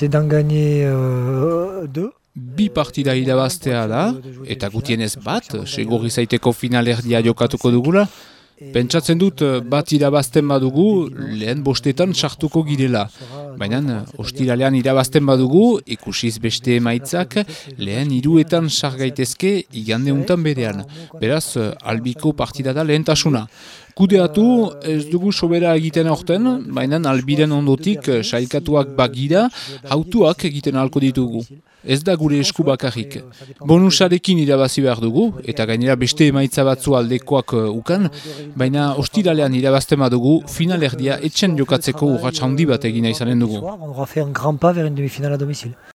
c'est d'en gagner euh, deux. Bi partida irabaztea da, eta gutienez bat, segurri zaiteko finalerdia jokatuko dugula, Pentsatzen dut bat irabazten badugu lehen bostetan sartuko girela. Baina ostiralean irabazten badugu ikusiz beste emaitzak lehen iruetan sargaitezke igande untan berean. Beraz, albiko partida da lehentasuna. Kudeatu ez dugu sobera egiten aurten, baina albiren ondotik sailkatuak bagira, hautuak egiten alko ditugu. Ez da gure esku bakarrik. Bonusarekin irabazi behar dugu, eta gainera beste emaitza batzu aldekoak uh, ukan, baina ostiralean irabazten badugu, finalerdia etxen jokatzeko urratxa handi bat egina izanen dugu.